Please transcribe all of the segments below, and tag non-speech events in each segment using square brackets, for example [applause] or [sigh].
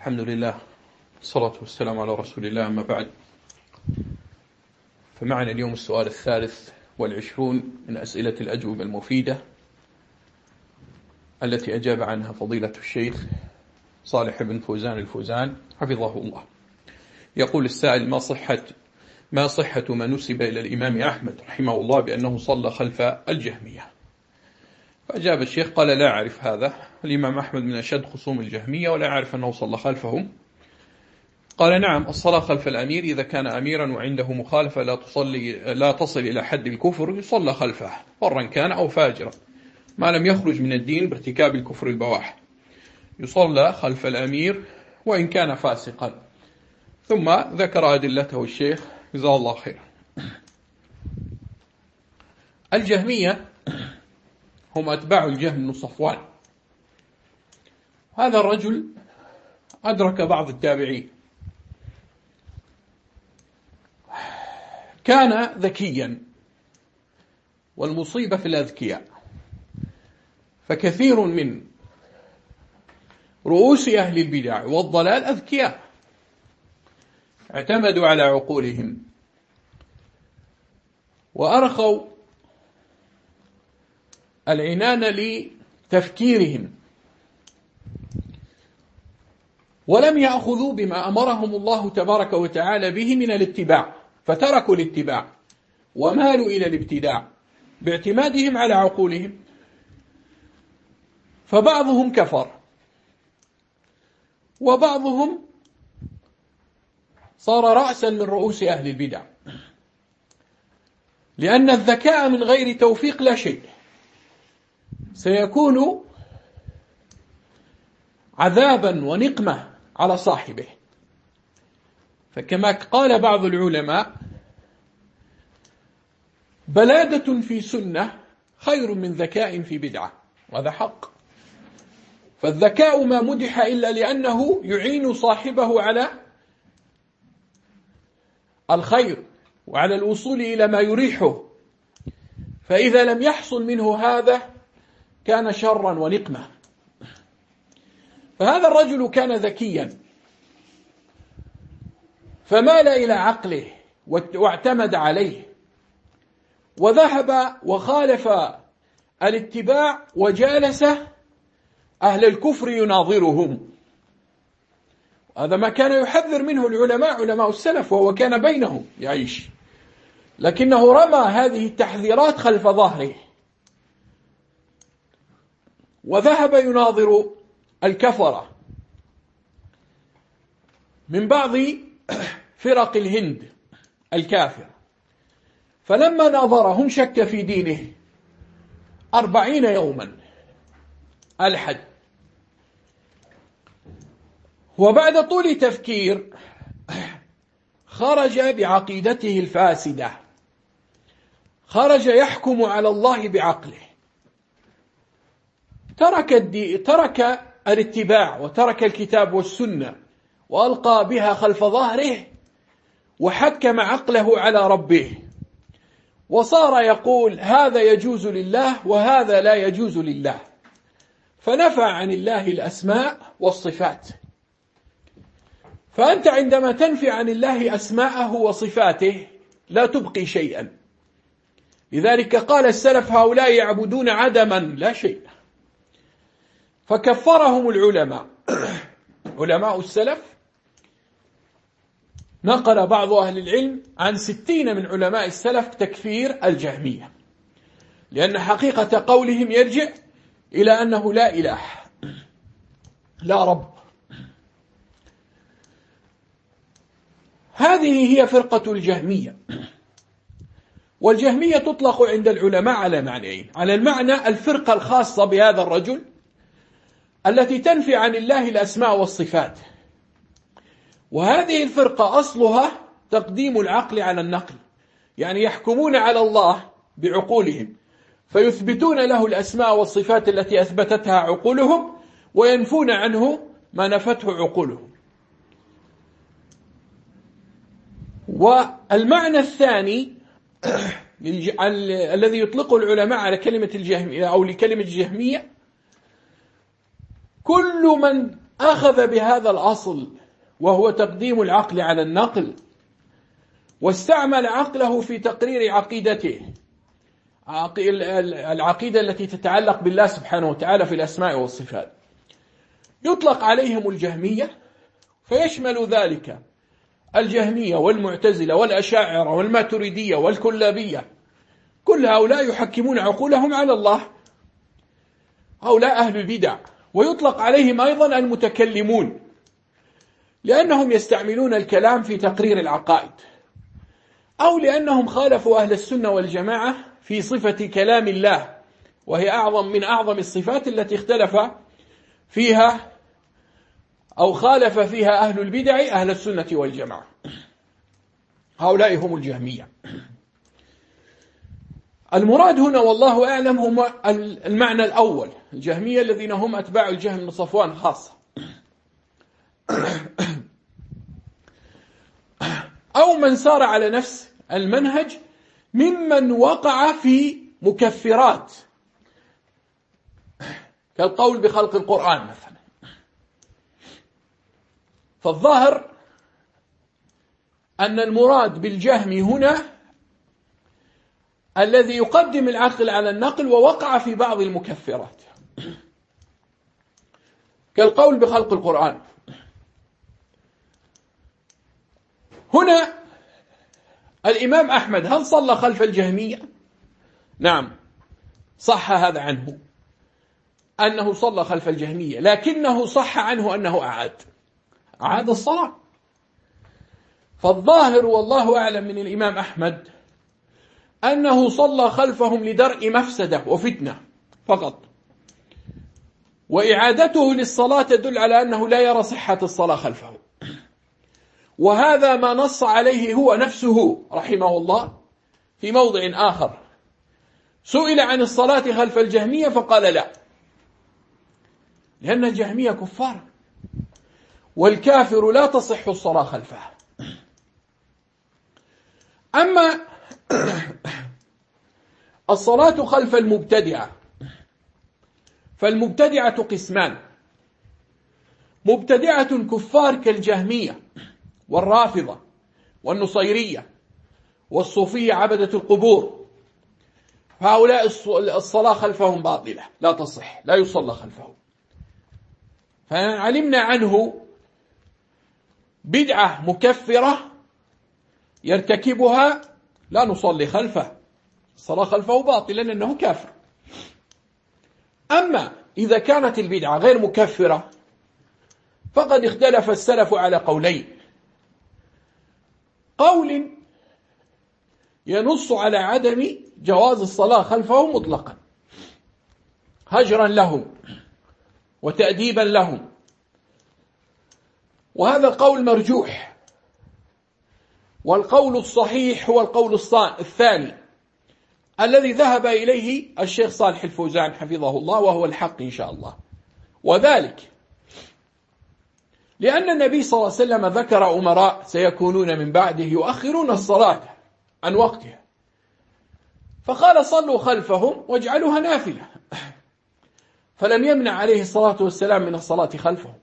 الحمد لله الصلاة والسلام على رسول الله أما بعد. فمعنا اليوم السؤال الثالث والعشرون من أسئلة الأجوبة المفيدة التي أجاب عنها فضيلة الشيخ صالح بن فوزان الفوزان حفظه الله. يقول السائل ما صحة ما صحة ما نسب إلى الإمام أحمد رحمه الله بأنه صلى خلف الجهمية؟ فأجاب الشيخ قال لا أعرف هذا. الإمام أحمد من أشد خصوم الجهمية ولا أعرف أنه صلى خلفهم قال نعم الصلاة خلف الأمير إذا كان أميرا وعنده مخالفة لا, تصلي لا تصل إلى حد الكفر يصلى خلفه برا كان أو فاجرا. ما لم يخرج من الدين بارتكاب الكفر البواح. يصلى خلف الأمير وإن كان فاسقا. ثم ذكر أدلته الشيخ. جزاه الله خير. الجهمية هم أتباع الجهم بن صفوان. هذا الرجل أدرك بعض التابعين. كان ذكيا والمصيبة في الأذكياء. فكثير من رؤوس أهل البدع والضلال أذكياء اعتمدوا على عقولهم وأرخوا العنان لتفكيرهم. ولم يأخذوا بما أمرهم الله تبارك وتعالى به من الاتباع فتركوا الاتباع ومالوا إلى الابتداع باعتمادهم على عقولهم. فبعضهم كفر وبعضهم صار رأسا من رؤوس أهل البدع لأن الذكاء من غير توفيق لا شيء. سيكون عذابا ونقمة على صاحبه. فكما قال بعض العلماء بلادة في سنة خير من ذكاء في بدعة. وهذا حق. فالذكاء ما مدح إلا لأنه يعين صاحبه على الخير وعلى الوصول إلى ما يريحه. فإذا لم يحصل منه هذا كان شرا ونقمة فهذا الرجل كان ذكيا. فمال إلى عقله واعتمد عليه. وذهب وخالف الاتباع وجالس أهل الكفر يناظرهم. هذا ما كان يحذر منه العلماء علماء السلف وهو كان بينهم يعيش. لكنه رمى هذه التحذيرات خلف ظهره. وذهب يناظر الكفرة. من بعض فرق الهند الكافرة فلما ناظرهم شك في دينه أربعين يوما الحد وبعد طول تفكير خرج بعقيدته الفاسدة. خرج يحكم على الله بعقله. ترك ترك الاتباع وترك الكتاب والسنة وألقى بها خلف ظهره وحكم عقله على ربه. وصار يقول هذا يجوز لله وهذا لا يجوز لله. فنفى عن الله الأسماء والصفات. فأنت عندما تنفي عن الله أسماءه وصفاته لا تبقي شيئا. لذلك قال السلف هؤلاء يعبدون عدما لا شيء. فكفرهم العلماء. [clears throat] علماء السلف. نقل بعض أهل العلم عن ستين من علماء السلف تكفير الجهمية. لأن حقيقة قولهم يرجع إلى أنه لا إله. [clears throat] لا رب. هذه هي فرقة الجهمية. [clears throat] والجهمية تطلق عند العلماء على معنيين. على المعنى الفرقة الخاصة بهذا الرجل التي تنفي عن الله الأسماء والصفات. وهذه الفرقة أصلها تقديم العقل على النقل. يعني يحكمون على الله بعقولهم فيثبتون له الأسماء والصفات التي أثبتتها عقولهم وينفون عنه ما نفته عقولهم. والمعنى الثاني [clears throat] الذي يطلقه العلماء على كلمة الجهمية أو لكلمة الجهمية كل من أخذ بهذا الأصل وهو تقديم العقل على النقل واستعمل عقله في تقرير عقيدته. العقيدة التي تتعلق بالله سبحانه وتعالى في الأسماء والصفات. يطلق عليهم الجهمية فيشمل ذلك الجهمية والمعتزلة والأشاعرة والماتريدية والكلابية. كل هؤلاء يحكمون عقولهم على الله. هؤلاء أهل البدع. ويطلق عليهم أيضا المتكلمون لأنهم يستعملون الكلام في تقرير العقائد أو لأنهم خالفوا أهل السنة والجماعة في صفة كلام الله وهي أعظم من أعظم الصفات التي اختلف فيها أو خالف فيها أهل البدع أهل السنة والجماعة. هؤلاء هم الجهمية. المراد هنا والله أعلم هم المعنى الأول الجهمية الذين هم أتباع الجهم بن صفوان خاصة. أو من سار على نفس المنهج ممن وقع في مكفرات. كالقول بخلق القرآن مثلا. فالظاهر أن المراد بالجهم هنا الذي يقدم العقل على النقل ووقع في بعض المكفرات. كالقول بخلق القرآن. هنا الإمام أحمد هل صلى خلف الجهمية؟ نعم صح هذا عنه أنه صلى خلف الجهمية لكنه صح عنه أنه أعاد. أعاد الصلاة. فالظاهر والله أعلم من الإمام أحمد أنه صلى خلفهم لدرء مفسدة وفتنة فقط. وإعادته للصلاة تدل على أنه لا يرى صحة الصلاة خلفه. وهذا ما نص عليه هو نفسه رحمه الله في موضع آخر. سئل عن الصلاة خلف الجهمية فقال لا. لأن الجهمية كفار. والكافر لا تصح الصلاة خلفه. أما الصلاة خلف المبتدعة. فالمبتدعة قسمان. مبتدعة كفار كالجهمية والرافضة والنصيرية والصوفية عبدة القبور. هؤلاء الصلاة خلفهم باطلة لا تصح لا يصلى خلفهم. فعلمنا عنه بدعة مكفرة يرتكبها لا نصلي خلفه. الصلاة خلفه باطلا لأنه كافر. أما إذا كانت البدعة غير مكفرة فقد اختلف السلف على قولين. قول ينص على عدم جواز الصلاة خلفه مطلقا. هجرا لهم وتأديبا لهم. وهذا القول مرجوح. والقول الصحيح هو القول الثاني. الذي ذهب إليه الشيخ صالح الفوزان حفظه الله وهو الحق إن شاء الله. وذلك لأن النبي صلى الله عليه وسلم ذكر أمراء سيكونون من بعده يؤخرون الصلاة عن وقتها. فقال صلوا خلفهم واجعلوها نافلة. فلم يمنع عليه الصلاة والسلام من الصلاة خلفهم.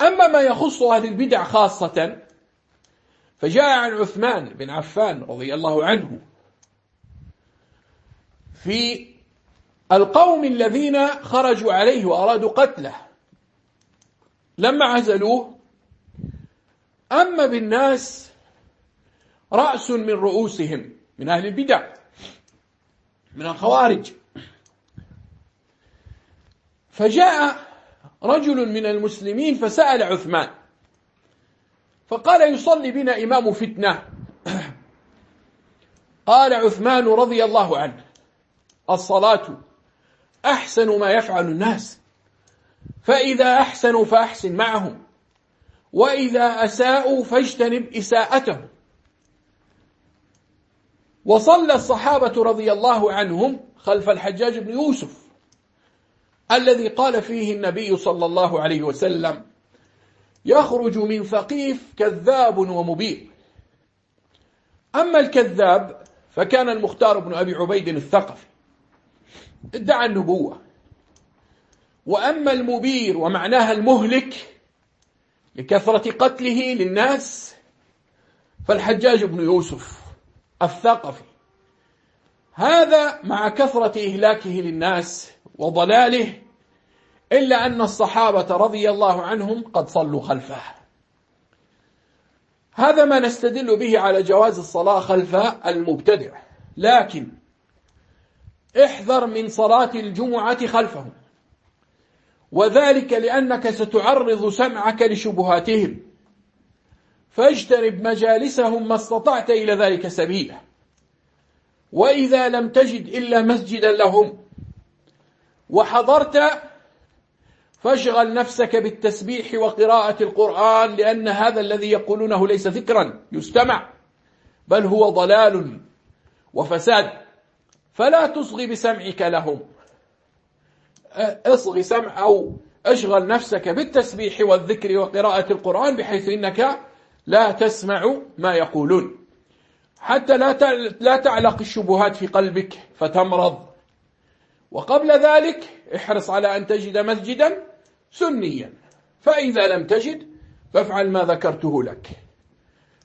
أما ما يخص أهل البدع خاصة فجاء عن عثمان بن عفان رضي الله عنه في القوم الذين خرجوا عليه وأرادوا قتله. لما عزلوه أما بالناس رأس من رؤوسهم من أهل البدع من الخوارج. فجاء رجل من المسلمين فسأل عثمان فقال يصلي بنا إمام فتنة. قال عثمان رضي الله عنه الصلاة أحسن ما يفعل الناس فإذا أحسنوا فأحسن معهم وإذا أساءوا فاجتنب إساءتهم. وصلى الصحابة رضي الله عنهم خلف الحجاج بن يوسف الذي قال فيه النبي صلى الله عليه وسلم يخرج من ثقيف كذاب ومبين. أما الكذاب فكان المختار بن أبي عبيد الثقفي. ادعى النبوة. وأما المبير ومعناها المهلك لكثرة قتله للناس فالحجاج بن يوسف الثقفي. هذا مع كثرة إهلاكه للناس وضلاله إلا أن الصحابة رضي الله عنهم قد صلوا خلفه. هذا ما نستدل به على جواز الصلاة خلف المبتدع. لكن احذر من صلاة الجمعة خلفهم. وذلك لأنك ستعرض سمعك لشبهاتهم. فاجتنب مجالسهم ما استطعت إلى ذلك سبيلا. وإذا لم تجد إلا مسجدا لهم وحضرت فاشغل نفسك بالتسبيح وقراءة القرآن لأن هذا الذي يقولونه ليس ذكرا يستمع. بل هو ضلال وفساد. فلا تصغي بسمعك لهم. اصغي سمع أو اشغل نفسك بالتسبيح والذكر وقراءة القرآن بحيث إنك لا تسمع ما يقولون. حتى لا لا تعلق الشبهات في قلبك فتمرض. وقبل ذلك احرص على أن تجد مسجدا سنيا. فإذا لم تجد فافعل ما ذكرته لك.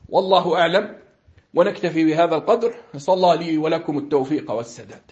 والله أعلم ونكتفي بهذا القدر. صلى لي ولكم التوفيق والسداد.